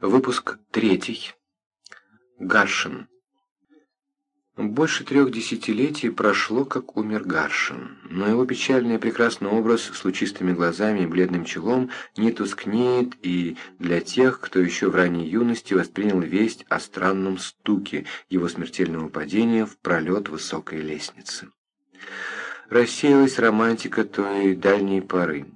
Выпуск третий. Гаршин. Больше трех десятилетий прошло, как умер Гаршин, но его печальный и прекрасный образ с лучистыми глазами и бледным челом не тускнеет и для тех, кто еще в ранней юности воспринял весть о странном стуке его смертельного падения в пролет высокой лестницы. Рассеялась романтика той дальней поры.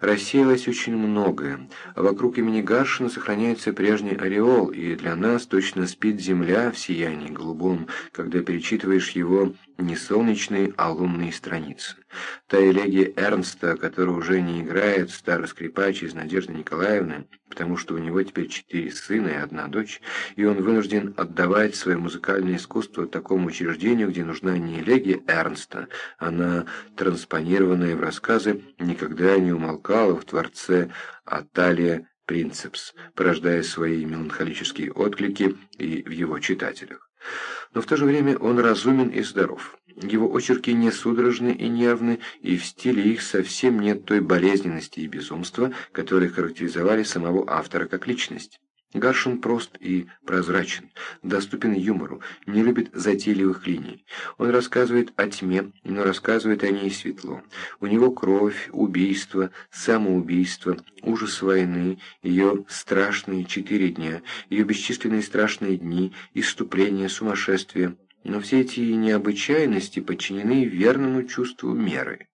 Рассеялось очень многое. Вокруг имени Гаршина сохраняется прежний ореол, и для нас точно спит земля в сиянии голубом, когда перечитываешь его не солнечные, а лунные страницы. Та элегия Эрнста, которая уже не играет старый скрипач из Надежды Николаевны, потому что у него теперь четыре сына и одна дочь, и он вынужден отдавать свое музыкальное искусство такому учреждению, где нужна не элегия Эрнста, она, транспонированная в рассказы, никогда не умолкала в творце Аталия Принцепс, порождая свои меланхолические отклики и в его читателях. Но в то же время он разумен и здоров. Его очерки не судорожны и нервны, и в стиле их совсем нет той болезненности и безумства, которые характеризовали самого автора как личность. Гаршин прост и прозрачен, доступен юмору, не любит затейливых линий. Он рассказывает о тьме, но рассказывает о ней светло. У него кровь, убийство, самоубийство, ужас войны, ее страшные четыре дня, ее бесчисленные страшные дни, иступление, сумасшествие. Но все эти необычайности подчинены верному чувству меры.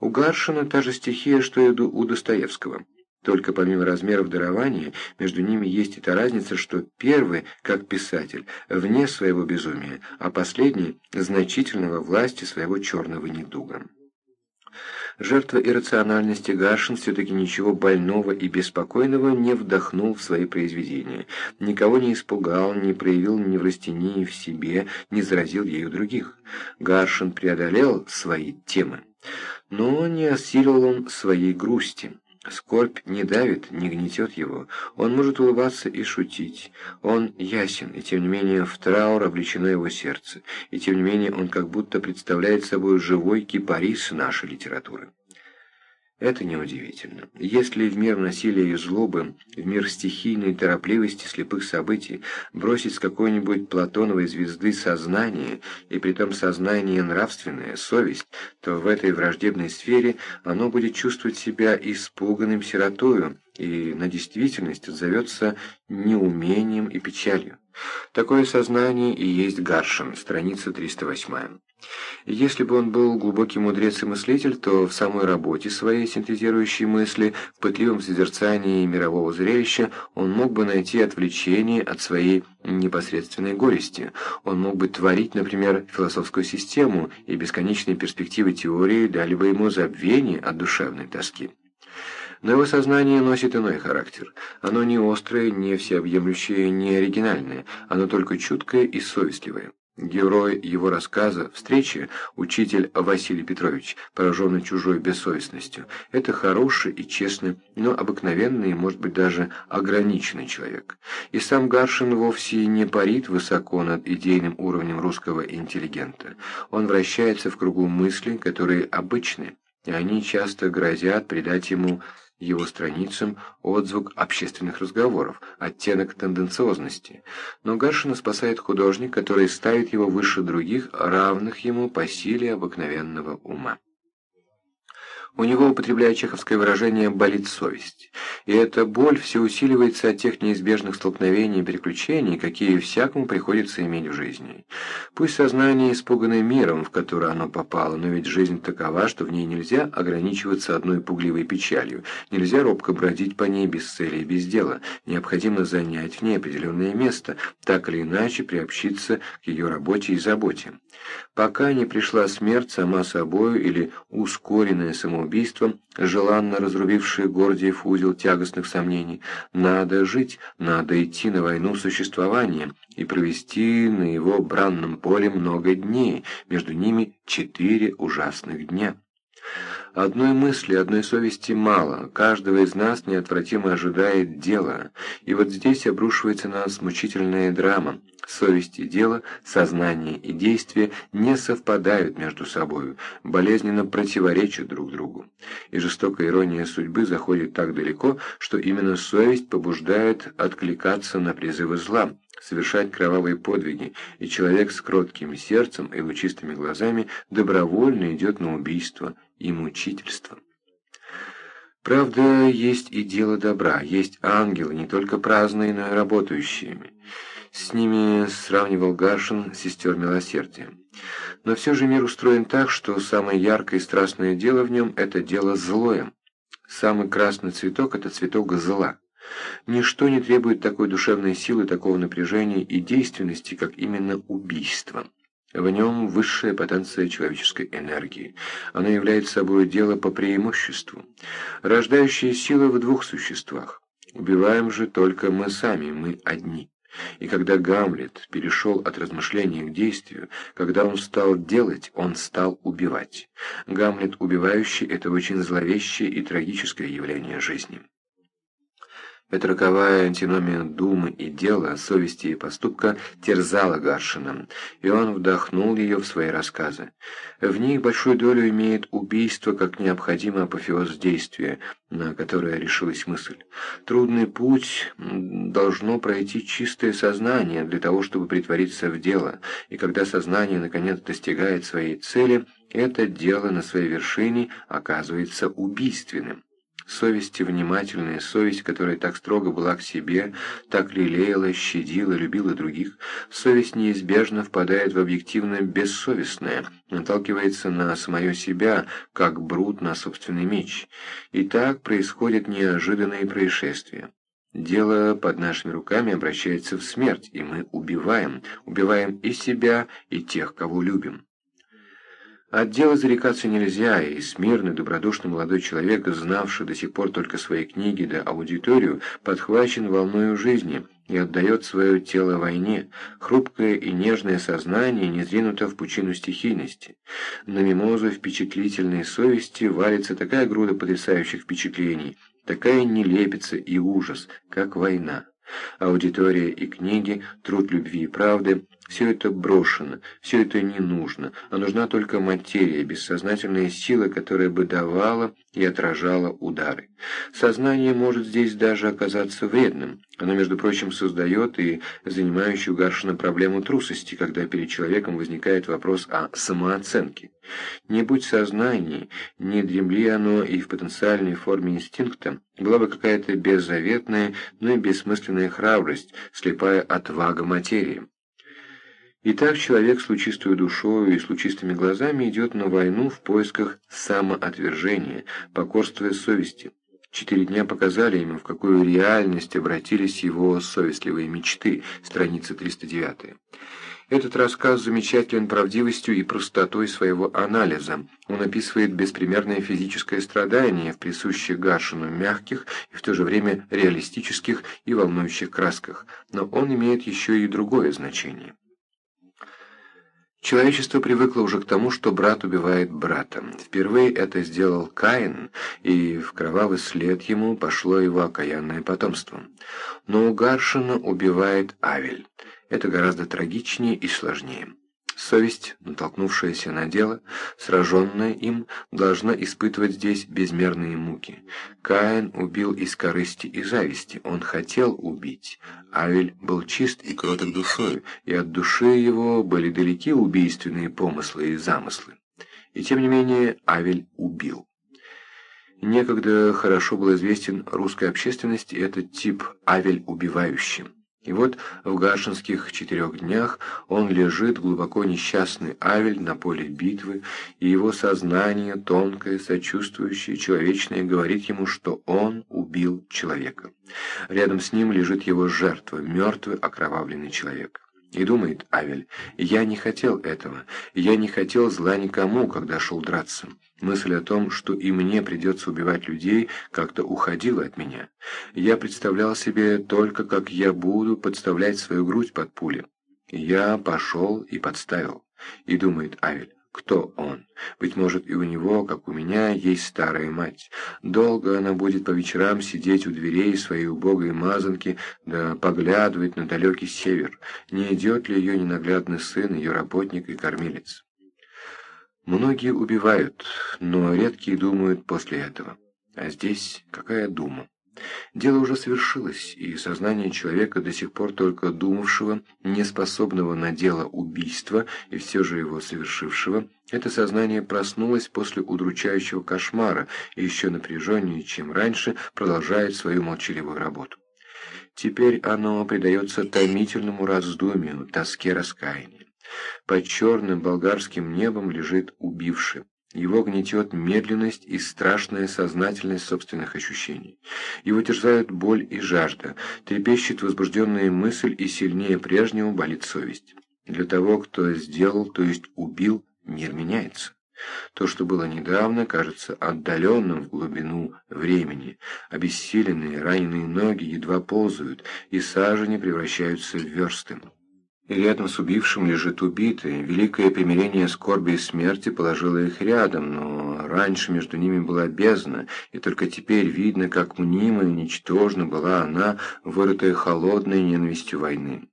У Гаршина та же стихия, что и у Достоевского. Только помимо размеров дарования, между ними есть эта разница, что первый, как писатель, вне своего безумия, а последний – значительного власти своего черного недуга. Жертва иррациональности Гаршин все-таки ничего больного и беспокойного не вдохнул в свои произведения, никого не испугал, не проявил неврастении в себе, не заразил ею других. Гаршин преодолел свои темы, но не осилил он своей грусти. Скорбь не давит, не гнетет его. Он может улыбаться и шутить. Он ясен, и тем не менее в траур облечено его сердце. И тем не менее он как будто представляет собой живой кипарис нашей литературы. Это неудивительно. Если в мир насилия и злобы, в мир стихийной торопливости слепых событий бросить с какой-нибудь платоновой звезды сознание, и притом сознание нравственное, совесть, то в этой враждебной сфере оно будет чувствовать себя испуганным сиротою, и на действительность отзовется неумением и печалью. Такое сознание и есть Гаршин, страница 308. Если бы он был глубокий мудрец и мыслитель, то в самой работе своей, синтезирующей мысли, в пытливом созерцании мирового зрелища, он мог бы найти отвлечение от своей непосредственной горести. Он мог бы творить, например, философскую систему, и бесконечные перспективы теории дали бы ему забвение от душевной тоски. Но его сознание носит иной характер. Оно не острое, не всеобъемлющее, не оригинальное, оно только чуткое и совестливое. Герой его рассказа «Встречи» учитель Василий Петрович, пораженный чужой бессовестностью, это хороший и честный, но обыкновенный, может быть даже ограниченный человек. И сам Гаршин вовсе не парит высоко над идейным уровнем русского интеллигента. Он вращается в кругу мыслей, которые обычны, и они часто грозят придать ему его страницам отзвук общественных разговоров, оттенок тенденциозности. Но Гаршина спасает художник, который ставит его выше других, равных ему по силе обыкновенного ума. У него, употребляя чеховское выражение, болит совесть. И эта боль все усиливается от тех неизбежных столкновений и переключений, какие всякому приходится иметь в жизни. Пусть сознание испугано миром, в который оно попало, но ведь жизнь такова, что в ней нельзя ограничиваться одной пугливой печалью, нельзя робко бродить по ней без цели и без дела, необходимо занять в ней определенное место, так или иначе приобщиться к ее работе и заботе. Пока не пришла смерть сама собою или ускоренное самоубийство, желанно разрубившее Гордиев узел тягостных сомнений, надо жить, надо идти на войну существования и провести на его бранном поле много дней, между ними четыре ужасных дня. Одной мысли, одной совести мало, каждого из нас неотвратимо ожидает дело, и вот здесь обрушивается на нас мучительная драма. Совесть и дело, сознание и действие не совпадают между собою, болезненно противоречат друг другу. И жестокая ирония судьбы заходит так далеко, что именно совесть побуждает откликаться на призывы зла, совершать кровавые подвиги, и человек с кротким сердцем и лучистыми глазами добровольно идет на убийство и мучительство. Правда, есть и дело добра, есть ангелы, не только праздные, но и работающие. С ними сравнивал Гаршин сестер милосердия. Но все же мир устроен так, что самое яркое и страстное дело в нем – это дело злое. Самый красный цветок – это цветок зла. Ничто не требует такой душевной силы, такого напряжения и действенности, как именно убийство. В нем высшая потенция человеческой энергии. Оно является собой дело по преимуществу. Рождающая сила в двух существах. Убиваем же только мы сами, мы одни. И когда Гамлет перешел от размышления к действию, когда он стал делать, он стал убивать. Гамлет убивающий – это очень зловещее и трагическое явление жизни. Эта роковая антиномия думы и дела, совести и поступка терзала Гаршина, и он вдохнул ее в свои рассказы. В них большую долю имеет убийство как необходимый апофеоз действия, на которое решилась мысль. Трудный путь должно пройти чистое сознание для того, чтобы притвориться в дело, и когда сознание наконец достигает своей цели, это дело на своей вершине оказывается убийственным совести внимательная, совесть, которая так строго была к себе, так лелеяла, щадила, любила других, совесть неизбежно впадает в объективно бессовестное, наталкивается на самое себя, как брут на собственный меч. И так происходят неожиданные происшествия. Дело под нашими руками обращается в смерть, и мы убиваем, убиваем и себя, и тех, кого любим. От дела зарекаться нельзя, и смирный, добродушный молодой человек, знавший до сих пор только свои книги да аудиторию, подхвачен волною жизни и отдает свое тело войне. Хрупкое и нежное сознание не сдвинуто в пучину стихийности. На мимозу впечатлительной совести валится такая груда потрясающих впечатлений, такая нелепица и ужас, как война. Аудитория и книги, труд любви и правды – все это брошено, все это не нужно, а нужна только материя, бессознательная сила, которая бы давала и отражала удары. Сознание может здесь даже оказаться вредным. Оно, между прочим, создает и занимающую Гаршина проблему трусости, когда перед человеком возникает вопрос о самооценке. Не будь сознание, не дремли оно и в потенциальной форме инстинкта, была бы какая-то беззаветная, но и бессмысленная храбрость, слепая отвага материи. Итак, человек с лучистой душою и с лучистыми глазами идет на войну в поисках самоотвержения, покорствуя совести. Четыре дня показали ему, в какую реальность обратились его совестливые мечты, страница 309. Этот рассказ замечателен правдивостью и простотой своего анализа. Он описывает беспримерное физическое страдание в присущих Гаршину мягких и в то же время реалистических и волнующих красках, но он имеет еще и другое значение. Человечество привыкло уже к тому, что брат убивает брата. Впервые это сделал Каин, и в кровавый след ему пошло его окаянное потомство. Но у Гаршина убивает Авель. Это гораздо трагичнее и сложнее. Совесть, натолкнувшаяся на дело, сраженная им, должна испытывать здесь безмерные муки. Каин убил из корысти и зависти, он хотел убить. Авель был чист и кроток душою, и от души его были далеки убийственные помыслы и замыслы. И тем не менее Авель убил. Некогда хорошо был известен русской общественности этот тип Авель убивающим. И вот в Гашинских четырех днях он лежит, глубоко несчастный Авель, на поле битвы, и его сознание, тонкое, сочувствующее, человечное, говорит ему, что он убил человека. Рядом с ним лежит его жертва, мертвый окровавленный человек. И думает Авель, я не хотел этого, я не хотел зла никому, когда шел драться. Мысль о том, что и мне придется убивать людей, как-то уходила от меня. Я представлял себе только, как я буду подставлять свою грудь под пули. Я пошел и подставил. И думает Авель, кто он. Быть может, и у него, как у меня, есть старая мать. Долго она будет по вечерам сидеть у дверей своей убогой мазанки, да поглядывать на далекий север. Не идет ли ее ненаглядный сын, ее работник и кормилец? Многие убивают, но редкие думают после этого. А здесь какая дума? Дело уже совершилось, и сознание человека, до сих пор только думавшего, неспособного на дело убийства и все же его совершившего, это сознание проснулось после удручающего кошмара и еще напряженнее, чем раньше, продолжает свою молчаливую работу. Теперь оно предается томительному раздумию, тоске раскаяния. Под черным болгарским небом лежит убивший. Его гнетет медленность и страшная сознательность собственных ощущений. Его терзают боль и жажда, трепещет возбужденная мысль и сильнее прежнего болит совесть. Для того, кто сделал, то есть убил, мир меняется. То, что было недавно, кажется отдаленным в глубину времени. Обессиленные, раненые ноги едва ползают, и сажени превращаются в версты. И рядом с убившим лежит убитый. Великое примирение скорби и смерти положило их рядом, но раньше между ними была бездна, и только теперь видно, как мнима и ничтожна была она, вырытая холодной ненавистью войны.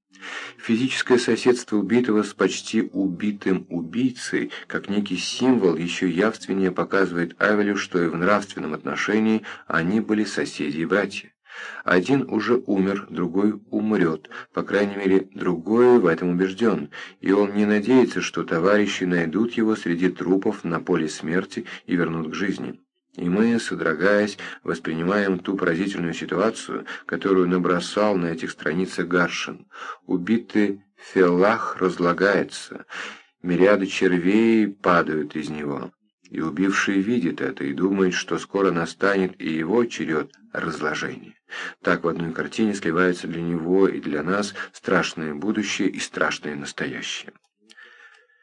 Физическое соседство убитого с почти убитым убийцей, как некий символ, еще явственнее показывает Авелю, что и в нравственном отношении они были соседи и братья. Один уже умер, другой умрет, по крайней мере, другой в этом убежден, и он не надеется, что товарищи найдут его среди трупов на поле смерти и вернут к жизни. И мы, содрогаясь, воспринимаем ту поразительную ситуацию, которую набросал на этих страницах Гаршин. Убитый Феллах разлагается, мириады червей падают из него. И убивший видит это и думает, что скоро настанет и его черед разложения. Так в одной картине сливается для него и для нас страшное будущее и страшное настоящее.